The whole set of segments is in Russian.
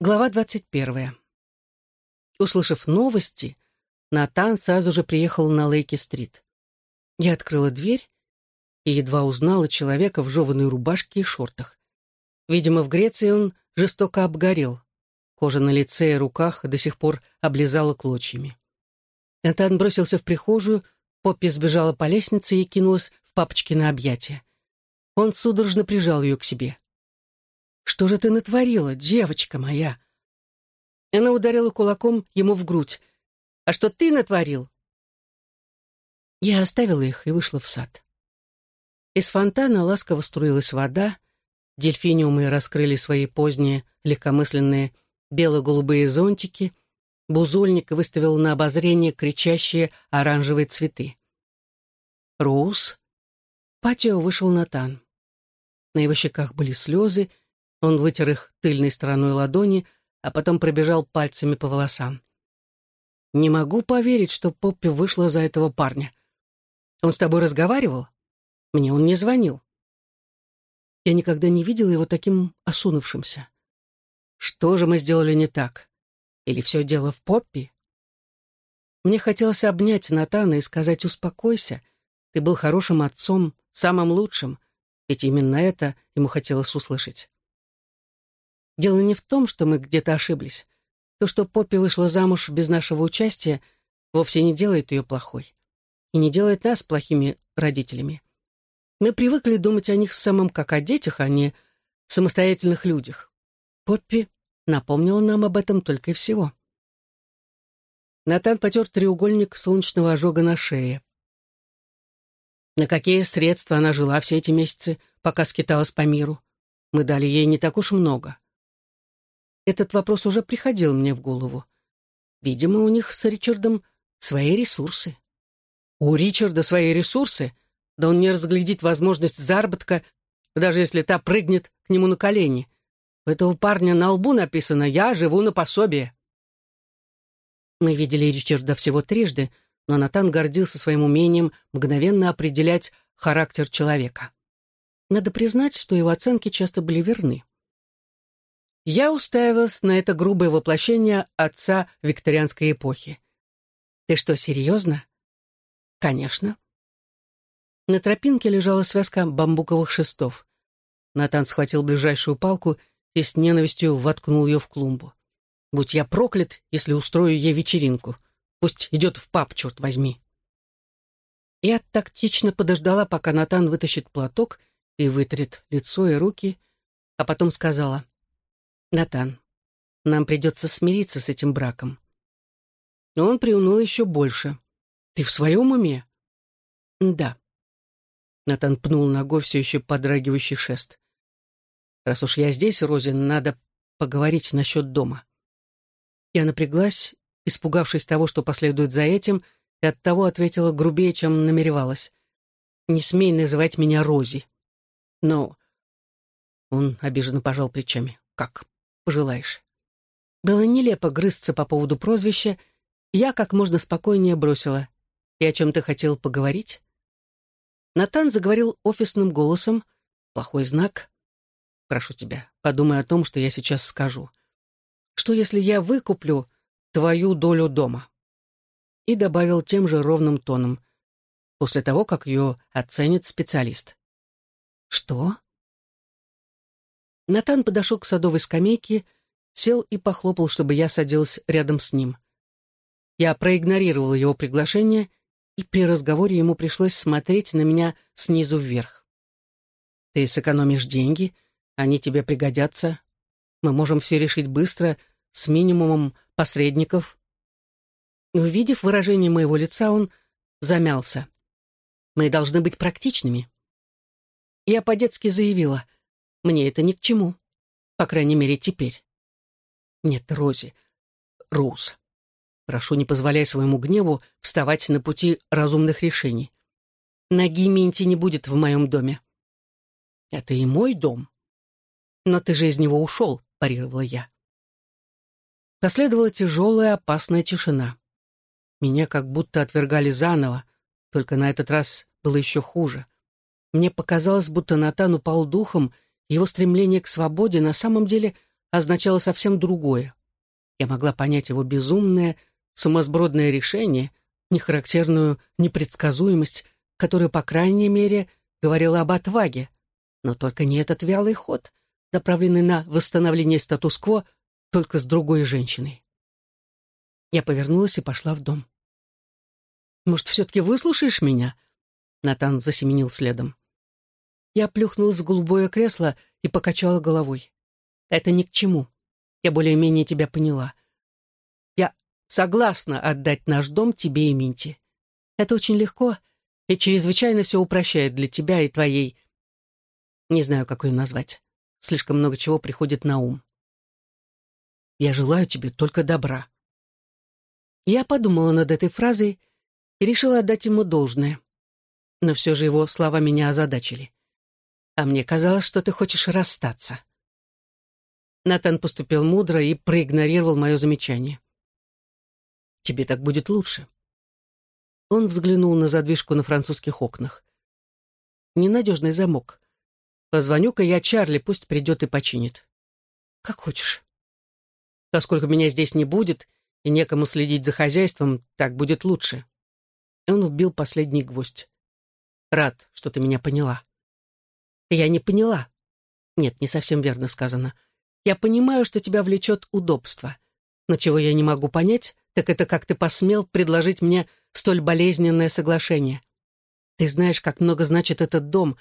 Глава двадцать первая. Услышав новости, Натан сразу же приехал на Лейки-стрит. Я открыла дверь и едва узнала человека в жеванной рубашке и шортах. Видимо, в Греции он жестоко обгорел. Кожа на лице и руках до сих пор облизала клочьями. Натан бросился в прихожую, Поппи сбежала по лестнице и кинулась в папочки на объятия. Он судорожно прижал ее к себе. Что же ты натворила, девочка моя?» Она ударила кулаком ему в грудь. «А что ты натворил?» Я оставила их и вышла в сад. Из фонтана ласково струилась вода, дельфиниумы раскрыли свои поздние, легкомысленные бело-голубые зонтики, бузольник выставил на обозрение кричащие оранжевые цветы. «Роуз?» Патио вышел Натан. На его щеках были слезы, он вытер их тыльной стороной ладони, а потом пробежал пальцами по волосам. «Не могу поверить, что Поппи вышла за этого парня. Он с тобой разговаривал? Мне он не звонил. Я никогда не видел его таким осунувшимся. Что же мы сделали не так? Или все дело в Поппи?» Мне хотелось обнять Натана и сказать «Успокойся, ты был хорошим отцом, самым лучшим», ведь именно это ему хотелось услышать. Дело не в том, что мы где-то ошиблись. То, что Поппи вышла замуж без нашего участия, вовсе не делает ее плохой. И не делает нас плохими родителями. Мы привыкли думать о них самым как о детях, а не самостоятельных людях. Поппи напомнила нам об этом только и всего. Натан потер треугольник солнечного ожога на шее. На какие средства она жила все эти месяцы, пока скиталась по миру? Мы дали ей не так уж много. Этот вопрос уже приходил мне в голову. Видимо, у них с Ричардом свои ресурсы. У Ричарда свои ресурсы? Да он не разглядит возможность заработка, даже если та прыгнет к нему на колени. У этого парня на лбу написано «Я живу на пособие». Мы видели Ричарда всего трижды, но Натан гордился своим умением мгновенно определять характер человека. Надо признать, что его оценки часто были верны. Я уставилась на это грубое воплощение отца викторианской эпохи. «Ты что, серьезно?» «Конечно». На тропинке лежала связка бамбуковых шестов. Натан схватил ближайшую палку и с ненавистью воткнул ее в клумбу. «Будь я проклят, если устрою ей вечеринку. Пусть идет в пап, черт возьми». Я тактично подождала, пока Натан вытащит платок и вытрет лицо и руки, а потом сказала, Натан, нам придется смириться с этим браком. Но он приуныл еще больше. Ты в своем уме? Да. Натан пнул ногой все еще подрагивающий шест. Раз уж я здесь, Розин, надо поговорить насчет дома. Я напряглась, испугавшись того, что последует за этим, и оттого ответила грубее, чем намеревалась. «Не смей называть меня Рози». Но он обиженно пожал плечами. «Как пожелаешь». Было нелепо грызться по поводу прозвища, я как можно спокойнее бросила. «И о чем ты хотел поговорить?» Натан заговорил офисным голосом. «Плохой знак. Прошу тебя, подумай о том, что я сейчас скажу. Что, если я выкуплю твою долю дома?» И добавил тем же ровным тоном, после того, как ее оценит специалист. «Что?» Натан подошел к садовой скамейке, сел и похлопал, чтобы я садилась рядом с ним. Я проигнорировала его приглашение, и при разговоре ему пришлось смотреть на меня снизу вверх. «Ты сэкономишь деньги, они тебе пригодятся. Мы можем все решить быстро, с минимумом посредников». Увидев выражение моего лица, он замялся. «Мы должны быть практичными». Я по-детски заявила — мне это ни к чему. По крайней мере, теперь. Нет, Рози. Роуз. Прошу, не позволяй своему гневу вставать на пути разумных решений. Ноги Минти не будет в моем доме. Это и мой дом. Но ты же из него ушел, парировала я. Последовала тяжелая, опасная тишина. Меня как будто отвергали заново, только на этот раз было еще хуже. Мне показалось, будто Натан упал духом его стремление к свободе на самом деле означало совсем другое. Я могла понять его безумное, сумасбродное решение, нехарактерную непредсказуемость, которая, по крайней мере, говорила об отваге, но только не этот вялый ход, направленный на восстановление статус-кво только с другой женщиной. Я повернулась и пошла в дом. «Может, все-таки выслушаешь меня?» Натан засеменил следом. Я плюхнулась в голубое кресло и покачала головой. «Это ни к чему. Я более-менее тебя поняла. Я согласна отдать наш дом тебе и Минти. Это очень легко и чрезвычайно все упрощает для тебя и твоей... Не знаю, как ее назвать. Слишком много чего приходит на ум. Я желаю тебе только добра. Я подумала над этой фразой и решила отдать ему должное. Но все же его слова меня озадачили. А мне казалось, что ты хочешь расстаться. Натан поступил мудро и проигнорировал мое замечание. «Тебе так будет лучше». Он взглянул на задвижку на французских окнах. «Ненадежный замок. Позвоню-ка я Чарли, пусть придет и починит». «Как хочешь». «Поскольку меня здесь не будет и некому следить за хозяйством, так будет лучше». И он вбил последний гвоздь. «Рад, что ты меня поняла». Я не поняла. Нет, не совсем верно сказано. Я понимаю, что тебя влечет удобство. Но чего я не могу понять, так это как ты посмел предложить мне столь болезненное соглашение. Ты знаешь, как много значит этот дом.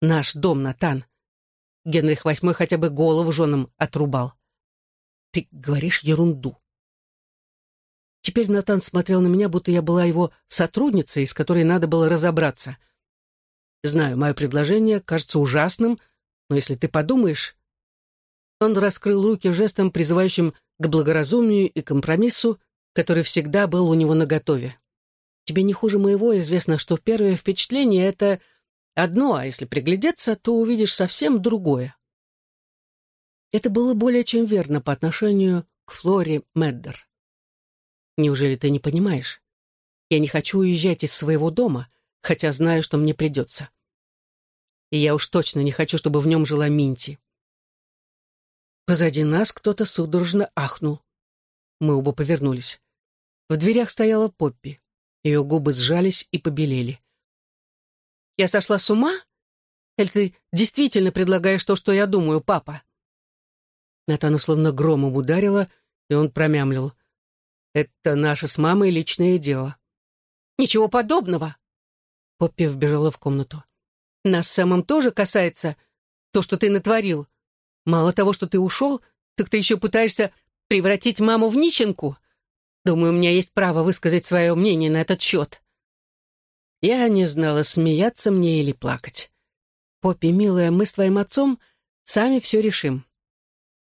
Наш дом, Натан. Генрих VIII хотя бы голову женам отрубал. Ты говоришь ерунду. Теперь Натан смотрел на меня, будто я была его сотрудницей, с которой надо было разобраться — Знаю, мое предложение кажется ужасным, но если ты подумаешь...» Он раскрыл руки жестом, призывающим к благоразумию и компромиссу, который всегда был у него наготове. «Тебе не хуже моего известно, что первое впечатление — это одно, а если приглядеться, то увидишь совсем другое». Это было более чем верно по отношению к Флоре Меддер. «Неужели ты не понимаешь? Я не хочу уезжать из своего дома, хотя знаю, что мне придется и я уж точно не хочу, чтобы в нем жила Минти. Позади нас кто-то судорожно ахнул. Мы оба повернулись. В дверях стояла Поппи. Ее губы сжались и побелели. «Я сошла с ума? Или ты действительно предлагаешь то, что я думаю, папа?» Натана словно громом ударила, и он промямлил. «Это наше с мамой личное дело». «Ничего подобного!» Поппи вбежала в комнату. Нас самым тоже касается то, что ты натворил. Мало того, что ты ушел, так ты еще пытаешься превратить маму в нищенку. Думаю, у меня есть право высказать свое мнение на этот счет». Я не знала, смеяться мне или плакать. «Поппи, милая, мы с твоим отцом сами все решим».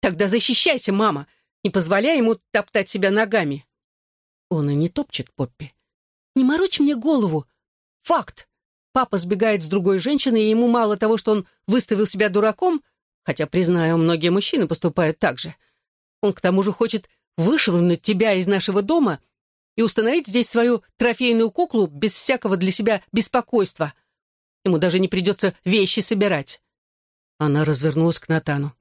«Тогда защищайся, мама! Не позволяй ему топтать себя ногами!» Он и не топчет, Поппи. «Не морочь мне голову! Факт! Папа сбегает с другой женщиной, и ему мало того, что он выставил себя дураком, хотя, признаю, многие мужчины поступают так же. Он к тому же хочет вышвырнуть тебя из нашего дома и установить здесь свою трофейную куклу без всякого для себя беспокойства. Ему даже не придется вещи собирать. Она развернулась к Натану.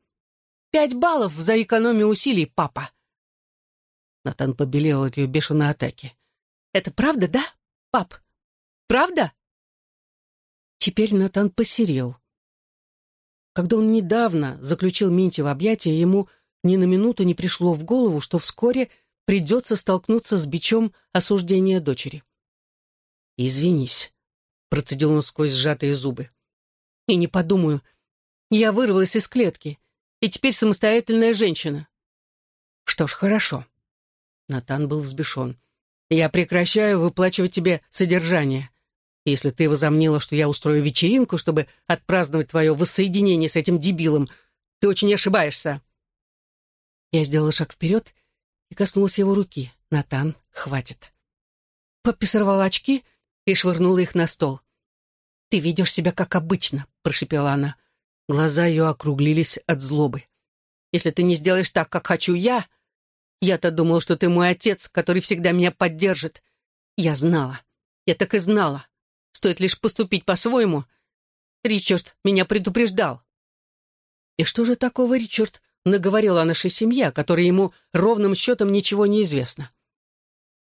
«Пять баллов за экономию усилий, папа!» Натан побелел от ее бешеной атаки. «Это правда, да, пап? Правда?» Теперь Натан посерел. Когда он недавно заключил Минти в объятия, ему ни на минуту не пришло в голову, что вскоре придется столкнуться с бичом осуждения дочери. «Извинись», — процедил он сквозь сжатые зубы. «И не подумаю. Я вырвалась из клетки, и теперь самостоятельная женщина». «Что ж, хорошо». Натан был взбешен. «Я прекращаю выплачивать тебе содержание. Если ты возомнила, что я устрою вечеринку, чтобы отпраздновать твое воссоединение с этим дебилом, ты очень ошибаешься». Я сделала шаг вперед и коснулась его руки. «Натан, хватит». Поппи сорвала очки и швырнула их на стол. «Ты ведешь себя как обычно», — прошепела она. Глаза ее округлились от злобы. «Если ты не сделаешь так, как хочу я...» Я-то думала, что ты мой отец, который всегда меня поддержит. Я знала. Я так и знала. Стоит лишь поступить по-своему. Ричард меня предупреждал. И что же такого Ричард наговорила о нашей семье, о которой ему ровным счетом ничего не известно.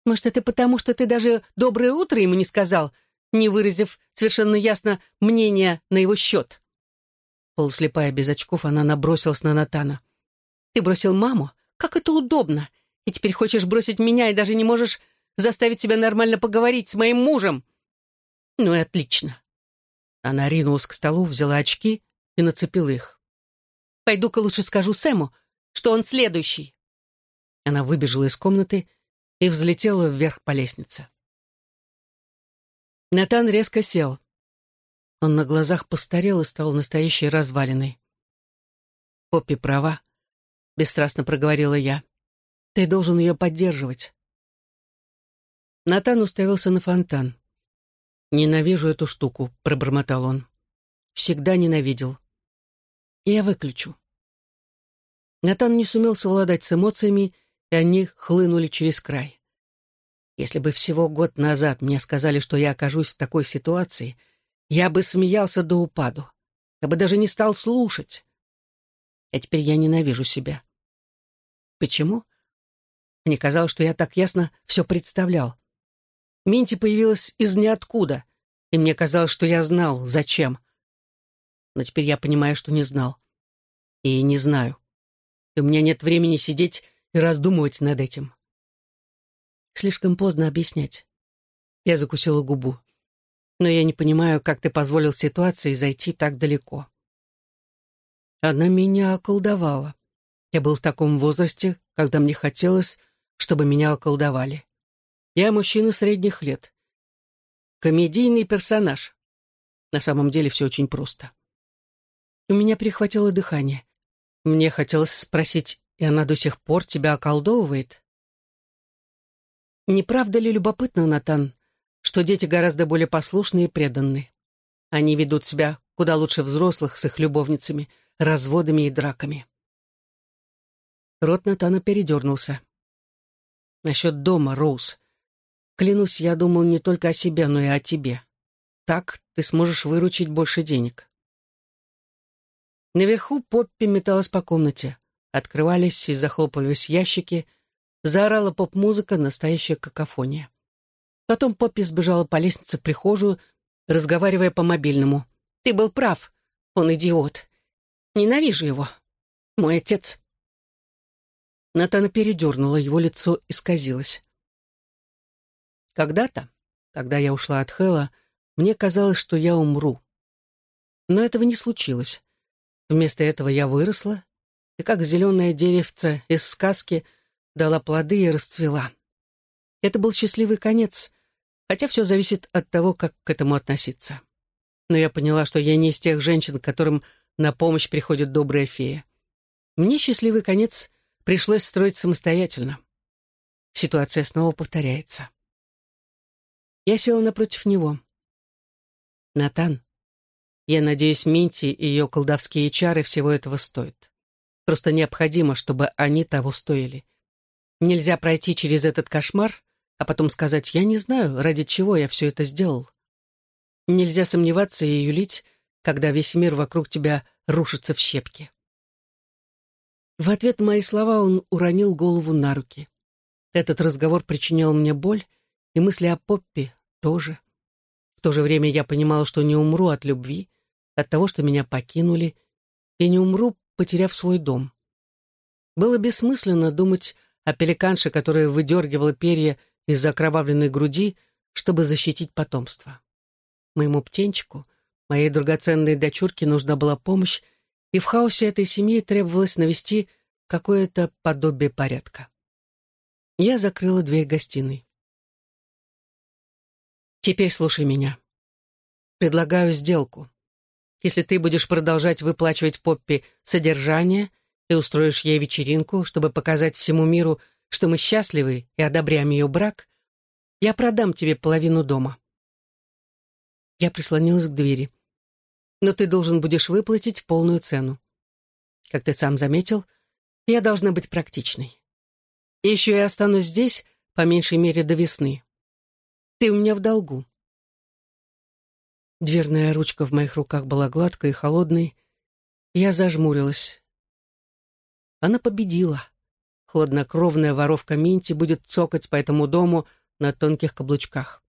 Может, это потому, что ты даже «доброе утро» ему не сказал, не выразив совершенно ясно мнение на его счет? Полуслепая без очков, она набросилась на Натана. «Ты бросил маму? Как это удобно! И теперь хочешь бросить меня и даже не можешь заставить себя нормально поговорить с моим мужем!» «Ну и отлично!» Она ринулась к столу, взяла очки и нацепила их. «Пойду-ка лучше скажу Сэму, что он следующий!» Она выбежала из комнаты и взлетела вверх по лестнице. Натан резко сел. Он на глазах постарел и стал настоящей развалиной. «Поппи права», — бесстрастно проговорила я. «Ты должен ее поддерживать». Натан уставился на фонтан. «Ненавижу эту штуку», — пробормотал он. «Всегда ненавидел. Я выключу». Натан не сумел совладать с эмоциями и они хлынули через край. Если бы всего год назад мне сказали, что я окажусь в такой ситуации, я бы смеялся до упаду. Я бы даже не стал слушать. А теперь я ненавижу себя. Почему? Мне казалось, что я так ясно все представлял. Минти появилась из ниоткуда, и мне казалось, что я знал, зачем. Но теперь я понимаю, что не знал. И не знаю. И у меня нет времени сидеть и раздумывать над этим. Слишком поздно объяснять. Я закусила губу. Но я не понимаю, как ты позволил ситуации зайти так далеко. Она меня околдовала. Я был в таком возрасте, когда мне хотелось, чтобы меня околдовали. Я мужчина средних лет. Комедийный персонаж. На самом деле все очень просто. У меня перехватило дыхание. Мне хотелось спросить, и она до сих пор тебя околдовывает? Не правда ли любопытно, Натан, что дети гораздо более послушные и преданные? Они ведут себя куда лучше взрослых с их любовницами, разводами и драками. Рот Натана передернулся. Насчет дома, Роуз. Клянусь, я думал не только о себе, но и о тебе. Так ты сможешь выручить больше денег. Наверху Поппи металась по комнате. Открывались и захлопывались ящики. Заорала поп-музыка, настоящая какофония. Потом Поппи сбежала по лестнице в прихожую, разговаривая по мобильному. «Ты был прав. Он идиот. Ненавижу его. Мой отец». Натана передернула, его лицо исказилось. Когда-то, когда я ушла от Хэла, мне казалось, что я умру. Но этого не случилось. Вместо этого я выросла и как зеленое деревце из сказки дала плоды и расцвела. Это был счастливый конец, хотя все зависит от того, как к этому относиться. Но я поняла, что я не из тех женщин, которым на помощь приходит добрая фея. Мне счастливый конец пришлось строить самостоятельно. Ситуация снова повторяется. Я села напротив него. «Натан, я надеюсь, Минти и ее колдовские чары всего этого стоят. Просто необходимо, чтобы они того стоили. Нельзя пройти через этот кошмар, а потом сказать «я не знаю, ради чего я все это сделал». Нельзя сомневаться и юлить, когда весь мир вокруг тебя рушится в щепки. В ответ на мои слова он уронил голову на руки. Этот разговор причинял мне боль, и мысли о Поппи тоже. В то же время я понимал, что не умру от любви, от того, что меня покинули, и не умру, потеряв свой дом. Было бессмысленно думать о пеликанше, которая выдергивала перья из окровавленной груди, чтобы защитить потомство. Моему птенчику, моей драгоценной дочурке нужна была помощь, и в хаосе этой семьи требовалось навести какое-то подобие порядка. Я закрыла дверь гостиной. Теперь слушай меня. Предлагаю сделку. Если ты будешь продолжать выплачивать Поппи содержание и устроишь ей вечеринку, чтобы показать всему миру, что мы счастливы и одобряем ее брак, я продам тебе половину дома. Я прислонилась к двери. Но ты должен будешь выплатить полную цену. Как ты сам заметил, я должна быть практичной. И еще я останусь здесь, по меньшей мере, до весны. Ты у меня в долгу. Дверная ручка в моих руках была гладкой и холодной. Я зажмурилась. Она победила. Хладнокровная воровка Минти будет цокать по этому дому на тонких каблучках.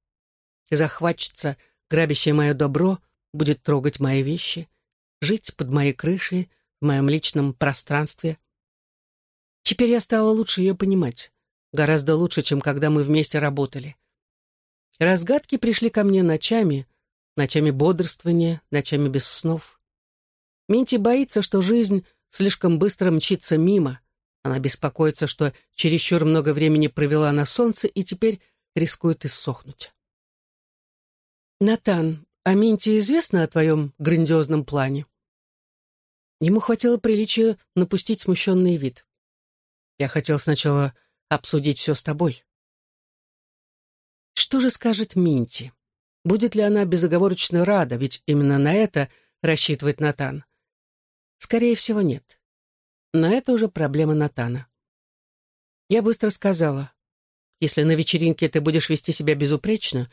Захватчица, грабящая мое добро, будет трогать мои вещи, жить под моей крышей, в моем личном пространстве. Теперь я стала лучше ее понимать. Гораздо лучше, чем когда мы вместе работали. Разгадки пришли ко мне ночами, ночами бодрствования, ночами без снов. Минти боится, что жизнь слишком быстро мчится мимо. Она беспокоится, что чересчур много времени провела на солнце и теперь рискует иссохнуть. «Натан, а Минти известно о твоем грандиозном плане?» Ему хватило приличия напустить смущенный вид. «Я хотел сначала обсудить все с тобой». Что же скажет Минти? Будет ли она безоговорочно рада, ведь именно на это рассчитывает Натан? Скорее всего, нет. Но это уже проблема Натана. Я быстро сказала, если на вечеринке ты будешь вести себя безупречно,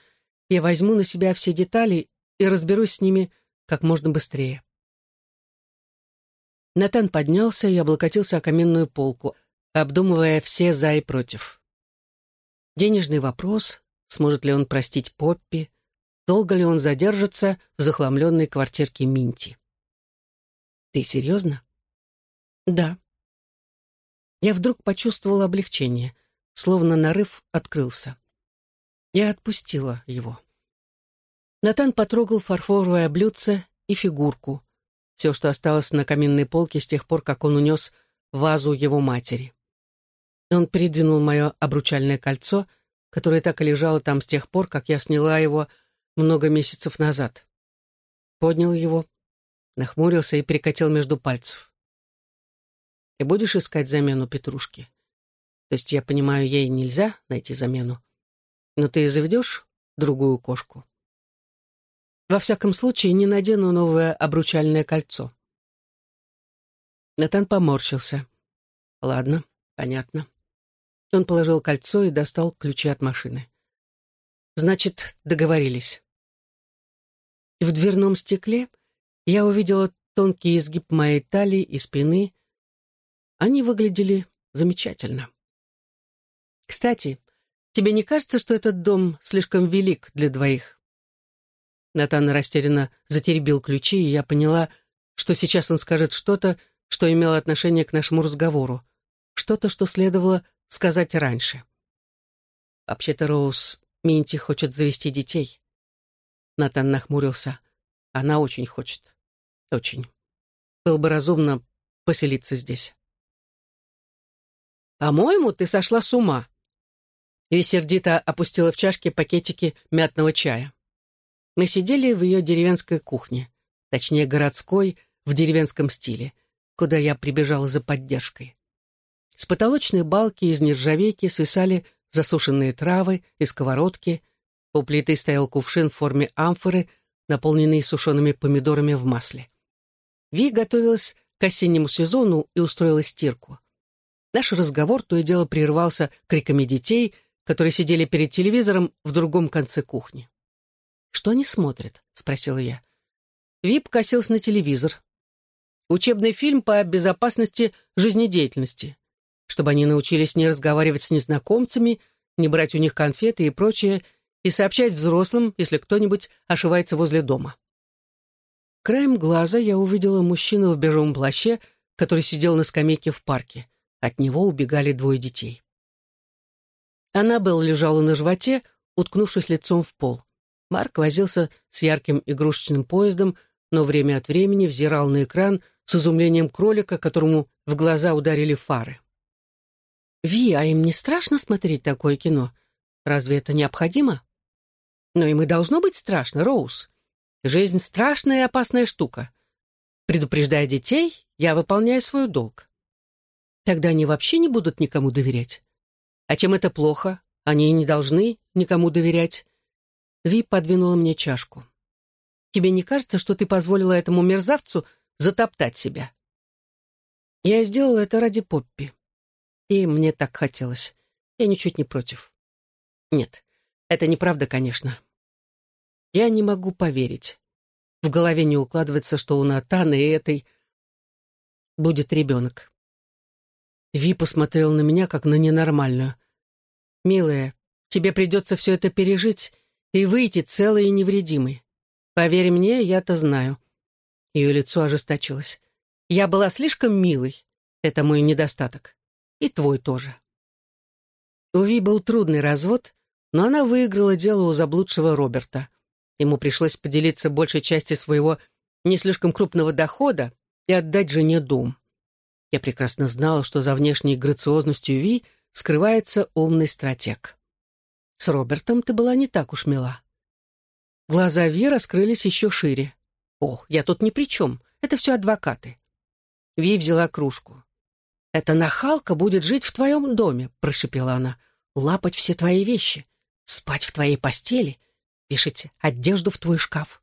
я возьму на себя все детали и разберусь с ними как можно быстрее. Натан поднялся и облокотился о каменную полку, обдумывая все «за» и «против». Денежный вопрос, сможет ли он простить Поппи, долго ли он задержится в захламленной квартирке Минти. Ты серьезно? Да. Я вдруг почувствовала облегчение, словно нарыв открылся. Я отпустила его. Натан потрогал фарфоровое блюдце и фигурку, все, что осталось на каминной полке с тех пор, как он унес вазу его матери. Он передвинул мое обручальное кольцо, которое так и лежало там с тех пор, как я сняла его много месяцев назад. Поднял его, нахмурился и перекатил между пальцев. «Ты будешь искать замену Петрушки? То есть, я понимаю, ей нельзя найти замену, но ты заведешь другую кошку?» «Во всяком случае, не надену новое обручальное кольцо». Натан поморщился. «Ладно, понятно». Он положил кольцо и достал ключи от машины. «Значит, договорились». В дверном стекле я увидела тонкий изгиб моей талии и спины. Они выглядели замечательно. «Кстати, тебе не кажется, что этот дом слишком велик для двоих?» Натан растерянно затеребил ключи, и я поняла, что сейчас он скажет что-то, что имело отношение к нашему разговору, что-то, что следовало сказать раньше. «Вообще-то, Роуз, Минти хочет завести детей». Натан нахмурился. «Она очень хочет. Очень. Было бы разумно поселиться здесь. «По-моему, ты сошла с ума!» И сердито опустила в чашки пакетики мятного чая. Мы сидели в ее деревенской кухне, точнее городской, в деревенском стиле, куда я прибежала за поддержкой. С потолочной балки из нержавейки свисали засушенные травы и сковородки, у плиты стоял кувшин в форме амфоры, наполненный сушеными помидорами в масле. Ви готовилась к осеннему сезону и устроила стирку. Наш разговор то и дело прервался криками детей, которые сидели перед телевизором в другом конце кухни. «Что они смотрят?» — спросила я. Вип косился на телевизор. Учебный фильм по безопасности жизнедеятельности, чтобы они научились не разговаривать с незнакомцами, не брать у них конфеты и прочее, и сообщать взрослым, если кто-нибудь ошивается возле дома. Краем глаза я увидела мужчину в бежевом плаще, который сидел на скамейке в парке. От него убегали двое детей. Аннабелл лежала на животе, уткнувшись лицом в пол. Марк возился с ярким игрушечным поездом, но время от времени взирал на экран с изумлением кролика, которому в глаза ударили фары. «Ви, а им не страшно смотреть такое кино? Разве это необходимо?» «Но им и должно быть страшно, Роуз. Жизнь — страшная и опасная штука. Предупреждая детей, я выполняю свой долг. Тогда они вообще не будут никому доверять. А чем это плохо? Они не должны никому доверять. Ви подвинула мне чашку. Тебе не кажется, что ты позволила этому мерзавцу затоптать себя? Я сделала это ради Поппи. И мне так хотелось. Я ничуть не против. Нет, это неправда, конечно. Я не могу поверить. В голове не укладывается, что у Натана и этой будет ребенок. Ви посмотрел на меня, как на ненормальную. «Милая, тебе придется все это пережить и выйти целой и невредимой. Поверь мне, я-то знаю». Ее лицо ожесточилось. «Я была слишком милой. Это мой недостаток. И твой тоже». У Ви был трудный развод, но она выиграла дело у заблудшего Роберта. Ему пришлось поделиться большей части своего не слишком крупного дохода и отдать жене дом. Я прекрасно знала, что за внешней грациозностью Ви скрывается умный стратег. С Робертом ты была не так уж мила. Глаза Ви раскрылись еще шире. «О, я тут ни при чем. Это все адвокаты». Ви взяла кружку. «Эта нахалка будет жить в твоем доме», — прошепела она. «Лапать все твои вещи, спать в твоей постели, вешать одежду в твой шкаф».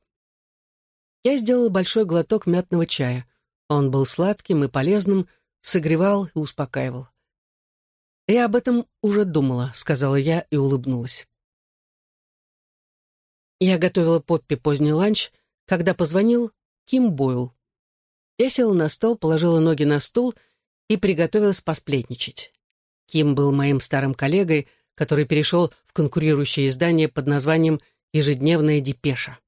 Я сделала большой глоток мятного чая. Он был сладким и полезным, согревал и успокаивал. «Я об этом уже думала», — сказала я и улыбнулась. Я готовила Поппи поздний ланч, когда позвонил Ким Бойл. Я села на стол, положила ноги на стул и приготовилась посплетничать. Ким был моим старым коллегой, который перешел в конкурирующее издание под названием «Ежедневная депеша».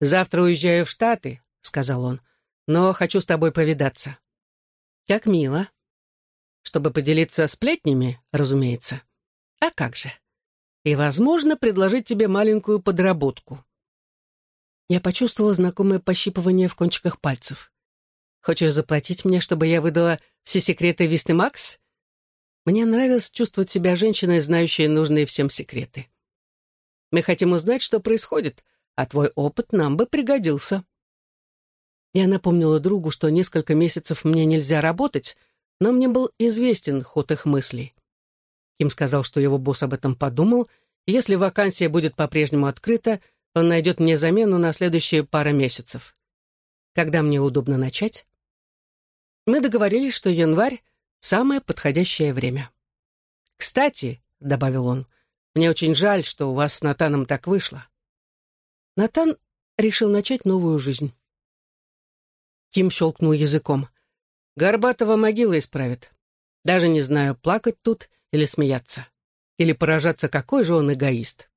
«Завтра уезжаю в Штаты», — сказал он, — «но хочу с тобой повидаться». «Как мило». «Чтобы поделиться сплетнями, разумеется». «А как же?» «И, возможно, предложить тебе маленькую подработку». Я почувствовала знакомое пощипывание в кончиках пальцев. «Хочешь заплатить мне, чтобы я выдала все секреты Висты Макс?» Мне нравилось чувствовать себя женщиной, знающей нужные всем секреты. «Мы хотим узнать, что происходит, а твой опыт нам бы пригодился». Я напомнила другу, что несколько месяцев мне нельзя работать, но мне был известен ход их мыслей. Ким сказал, что его босс об этом подумал, и если вакансия будет по-прежнему открыта, он найдет мне замену на следующие пара месяцев. Когда мне удобно начать? Мы договорились, что январь — самое подходящее время. «Кстати», — добавил он, — «мне очень жаль, что у вас с Натаном так вышло». Натан решил начать новую жизнь. Ким щелкнул языком. «Горбатова могила исправит. Даже не знаю, плакать тут или смеяться. Или поражаться, какой же он эгоист».